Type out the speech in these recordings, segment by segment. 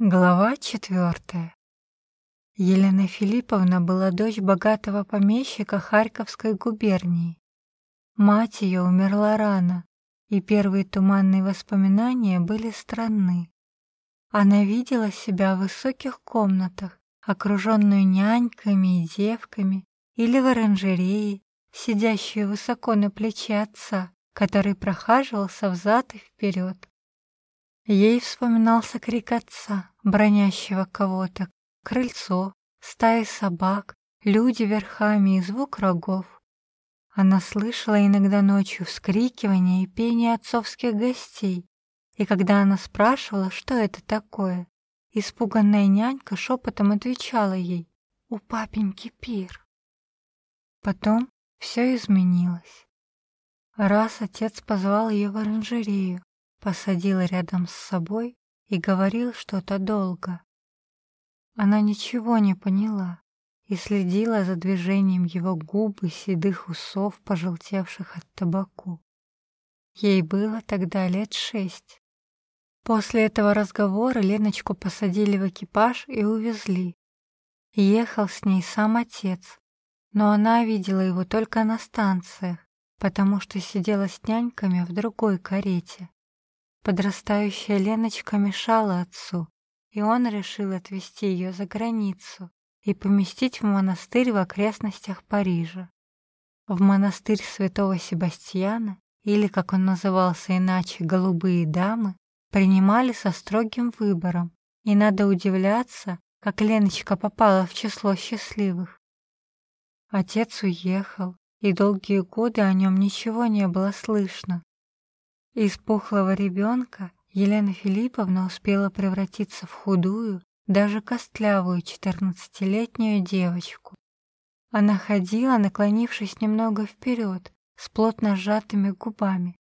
Глава четвертая. Елена Филипповна была дочь богатого помещика Харьковской губернии. Мать ее умерла рано, и первые туманные воспоминания были странны. Она видела себя в высоких комнатах, окруженную няньками и девками, или в оранжерее, сидящую высоко на плече отца, который прохаживался взад и вперед. Ей вспоминался крик отца, бронящего кого-то, крыльцо, стаи собак, люди верхами и звук рогов. Она слышала иногда ночью вскрикивание и пение отцовских гостей, и когда она спрашивала, что это такое, испуганная нянька шепотом отвечала ей «У папеньки пир». Потом все изменилось. Раз отец позвал ее в оранжерею, посадил рядом с собой и говорил что-то долго. Она ничего не поняла и следила за движением его губ и седых усов, пожелтевших от табаку. Ей было тогда лет шесть. После этого разговора Леночку посадили в экипаж и увезли. Ехал с ней сам отец, но она видела его только на станциях, потому что сидела с няньками в другой карете. Подрастающая Леночка мешала отцу, и он решил отвезти ее за границу и поместить в монастырь в окрестностях Парижа. В монастырь святого Себастьяна, или, как он назывался иначе, «голубые дамы», принимали со строгим выбором, и надо удивляться, как Леночка попала в число счастливых. Отец уехал, и долгие годы о нем ничего не было слышно. Из пухлого ребенка Елена Филипповна успела превратиться в худую, даже костлявую четырнадцатилетнюю девочку. Она ходила, наклонившись немного вперед, с плотно сжатыми губами.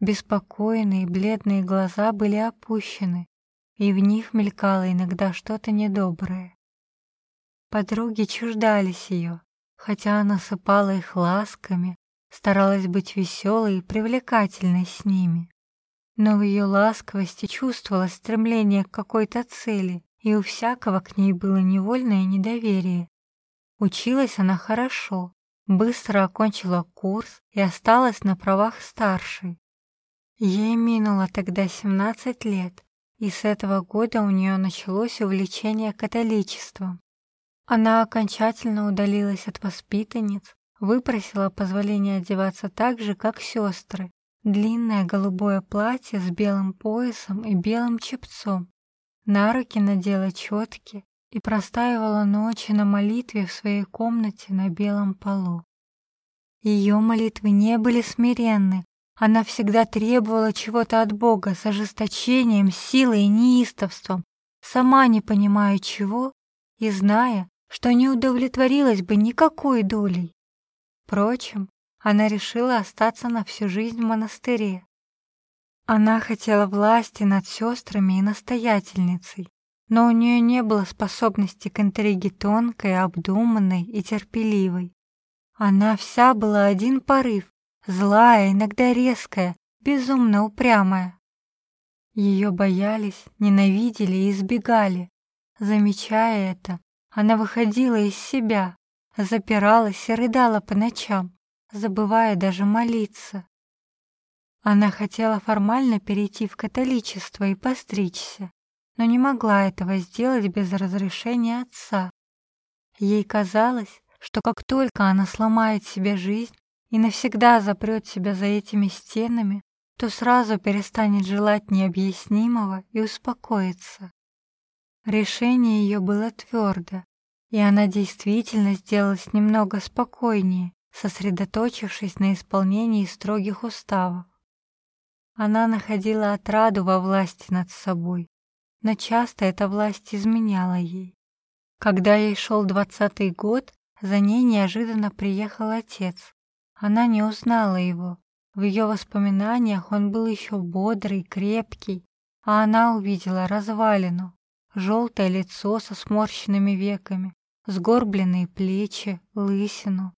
Беспокойные бледные глаза были опущены, и в них мелькало иногда что-то недоброе. Подруги чуждались ее, хотя она сыпала их ласками, старалась быть веселой и привлекательной с ними. Но в ее ласковости чувствовала стремление к какой-то цели, и у всякого к ней было невольное недоверие. Училась она хорошо, быстро окончила курс и осталась на правах старшей. Ей минуло тогда 17 лет, и с этого года у нее началось увлечение католичеством. Она окончательно удалилась от воспитанниц, Выпросила позволение одеваться так же, как сестры. Длинное голубое платье с белым поясом и белым чепцом. На руки надела четки и простаивала ночи на молитве в своей комнате на белом полу. Ее молитвы не были смиренны. Она всегда требовала чего-то от Бога с ожесточением, силой и неистовством, сама не понимая чего и зная, что не удовлетворилась бы никакой долей. Впрочем, она решила остаться на всю жизнь в монастыре. Она хотела власти над сестрами и настоятельницей, но у нее не было способности к интриге тонкой, обдуманной и терпеливой. Она вся была один порыв, злая, иногда резкая, безумно упрямая. Ее боялись, ненавидели и избегали. Замечая это, она выходила из себя, запиралась и рыдала по ночам, забывая даже молиться. Она хотела формально перейти в католичество и постричься, но не могла этого сделать без разрешения отца. Ей казалось, что как только она сломает себе жизнь и навсегда запрет себя за этими стенами, то сразу перестанет желать необъяснимого и успокоится. Решение ее было твердо, и она действительно сделалась немного спокойнее, сосредоточившись на исполнении строгих уставов. Она находила отраду во власти над собой, но часто эта власть изменяла ей. Когда ей шел двадцатый год, за ней неожиданно приехал отец. Она не узнала его. В ее воспоминаниях он был еще бодрый, крепкий, а она увидела развалину, желтое лицо со сморщенными веками, сгорбленные плечи, лысину.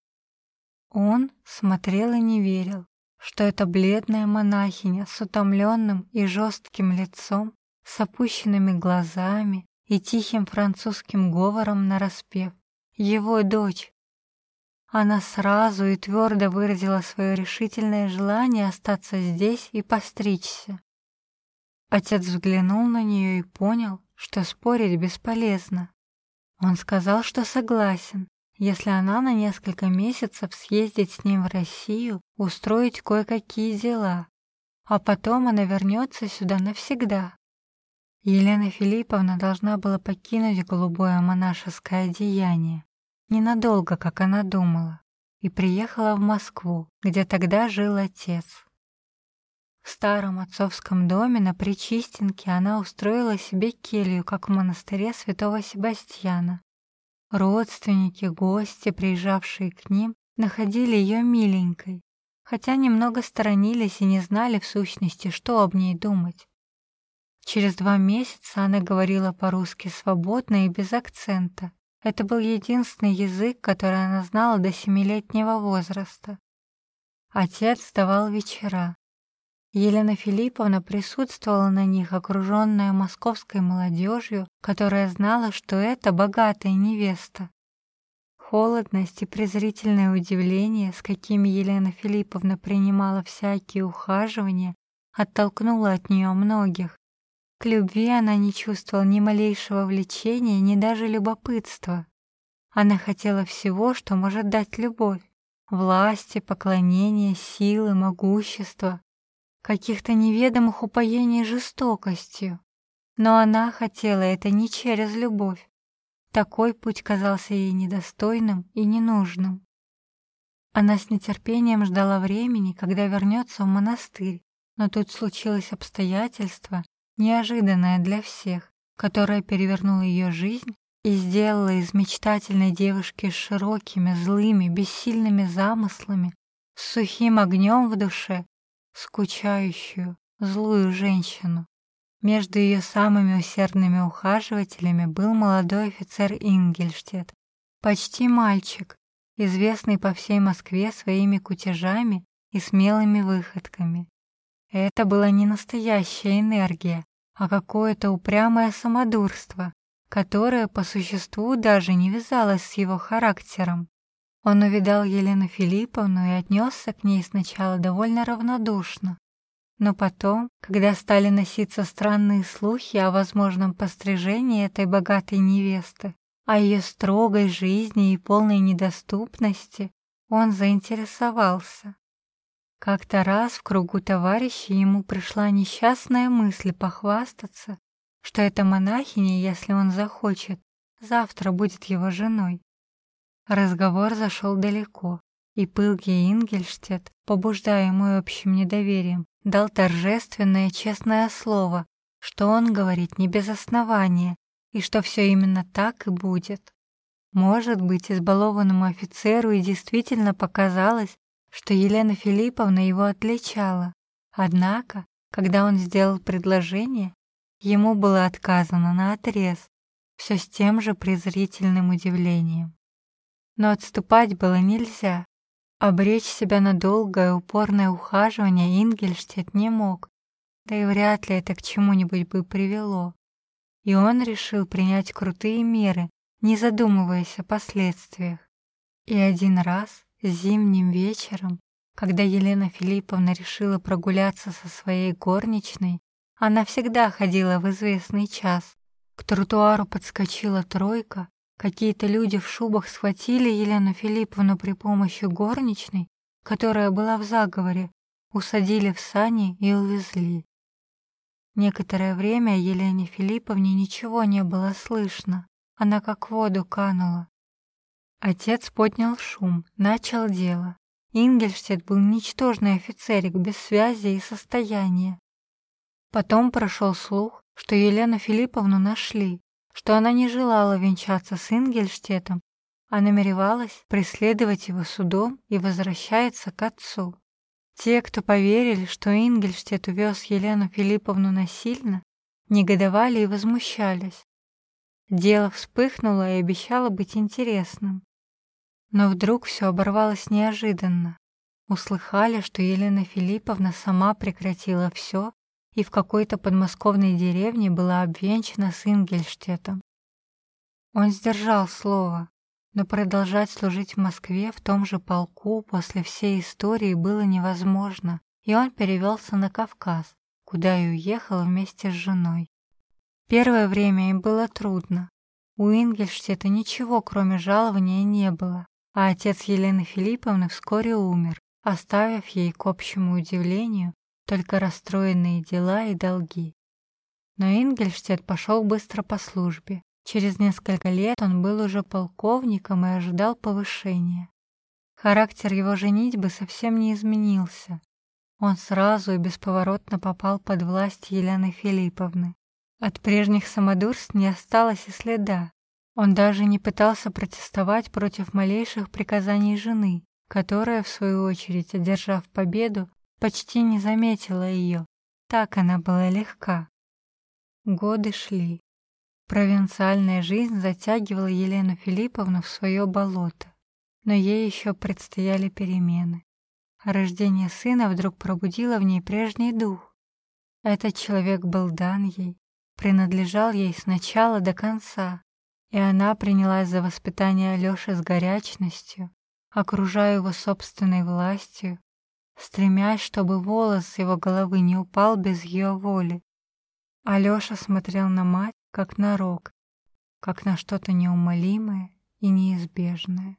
Он смотрел и не верил, что эта бледная монахиня с утомленным и жестким лицом с опущенными глазами и тихим французским говором нараспев. Его дочь. Она сразу и твердо выразила свое решительное желание остаться здесь и постричься. Отец взглянул на нее и понял, что спорить бесполезно. Он сказал, что согласен, если она на несколько месяцев съездит с ним в Россию, устроить кое-какие дела, а потом она вернется сюда навсегда. Елена Филипповна должна была покинуть голубое монашеское одеяние, ненадолго, как она думала, и приехала в Москву, где тогда жил отец. В старом отцовском доме на Причистенке она устроила себе келью, как в монастыре святого Себастьяна. Родственники, гости, приезжавшие к ним, находили ее миленькой, хотя немного сторонились и не знали в сущности, что об ней думать. Через два месяца она говорила по-русски свободно и без акцента. Это был единственный язык, который она знала до семилетнего возраста. Отец давал вечера. Елена Филипповна присутствовала на них, окруженная московской молодежью, которая знала, что это богатая невеста. Холодность и презрительное удивление, с какими Елена Филипповна принимала всякие ухаживания, оттолкнуло от нее многих. К любви она не чувствовала ни малейшего влечения, ни даже любопытства. Она хотела всего, что может дать любовь. Власти, поклонения, силы, могущества, каких-то неведомых упоений жестокостью. Но она хотела это не через любовь. Такой путь казался ей недостойным и ненужным. Она с нетерпением ждала времени, когда вернется в монастырь, но тут случилось обстоятельство, неожиданная для всех, которая перевернула ее жизнь и сделала из мечтательной девушки с широкими, злыми, бессильными замыслами, с сухим огнем в душе, скучающую, злую женщину. Между ее самыми усердными ухаживателями был молодой офицер Ингельштет, почти мальчик, известный по всей Москве своими кутежами и смелыми выходками. Это была не настоящая энергия, а какое-то упрямое самодурство, которое по существу даже не вязалось с его характером. Он увидал Елену Филипповну и отнесся к ней сначала довольно равнодушно. Но потом, когда стали носиться странные слухи о возможном пострижении этой богатой невесты, о ее строгой жизни и полной недоступности, он заинтересовался. Как-то раз в кругу товарищей ему пришла несчастная мысль похвастаться, что эта монахиня, если он захочет, завтра будет его женой. Разговор зашел далеко, и пылкий Ингельштет, побуждаемый общим недоверием, дал торжественное честное слово, что он говорит не без основания, и что все именно так и будет. Может быть, избалованному офицеру и действительно показалось, что Елена Филипповна его отличала. Однако, когда он сделал предложение, ему было отказано на отрез, все с тем же презрительным удивлением. Но отступать было нельзя. Обречь себя на долгое упорное ухаживание Ингельштет не мог, да и вряд ли это к чему-нибудь бы привело. И он решил принять крутые меры, не задумываясь о последствиях. И один раз Зимним вечером, когда Елена Филипповна решила прогуляться со своей горничной, она всегда ходила в известный час. К тротуару подскочила тройка, какие-то люди в шубах схватили Елену Филипповну при помощи горничной, которая была в заговоре, усадили в сани и увезли. Некоторое время Елене Филипповне ничего не было слышно, она как в воду канула. Отец поднял шум, начал дело. Ингельштедт был ничтожный офицерик без связи и состояния. Потом прошел слух, что Елену Филипповну нашли, что она не желала венчаться с Ингельштетом, а намеревалась преследовать его судом и возвращается к отцу. Те, кто поверили, что Ингельштет увез Елену Филипповну насильно, негодовали и возмущались. Дело вспыхнуло и обещало быть интересным. Но вдруг все оборвалось неожиданно. Услыхали, что Елена Филипповна сама прекратила все и в какой-то подмосковной деревне была обвенчана с Ингельштетом. Он сдержал слово, но продолжать служить в Москве в том же полку после всей истории было невозможно, и он перевелся на Кавказ, куда и уехал вместе с женой. Первое время им было трудно. У Ингельштета ничего, кроме жалования, не было, а отец Елены Филипповны вскоре умер, оставив ей, к общему удивлению, только расстроенные дела и долги. Но Ингельштет пошел быстро по службе. Через несколько лет он был уже полковником и ожидал повышения. Характер его женитьбы совсем не изменился. Он сразу и бесповоротно попал под власть Елены Филипповны. От прежних самодурств не осталось и следа. Он даже не пытался протестовать против малейших приказаний жены, которая, в свою очередь, одержав победу, почти не заметила ее. Так она была легка. Годы шли. Провинциальная жизнь затягивала Елену Филипповну в свое болото, но ей еще предстояли перемены. Рождение сына вдруг пробудило в ней прежний дух. Этот человек был дан ей, принадлежал ей с начала до конца, и она принялась за воспитание Алёши с горячностью, окружая его собственной властью, стремясь, чтобы волос его головы не упал без ее воли. Алёша смотрел на мать, как на рок, как на что-то неумолимое и неизбежное.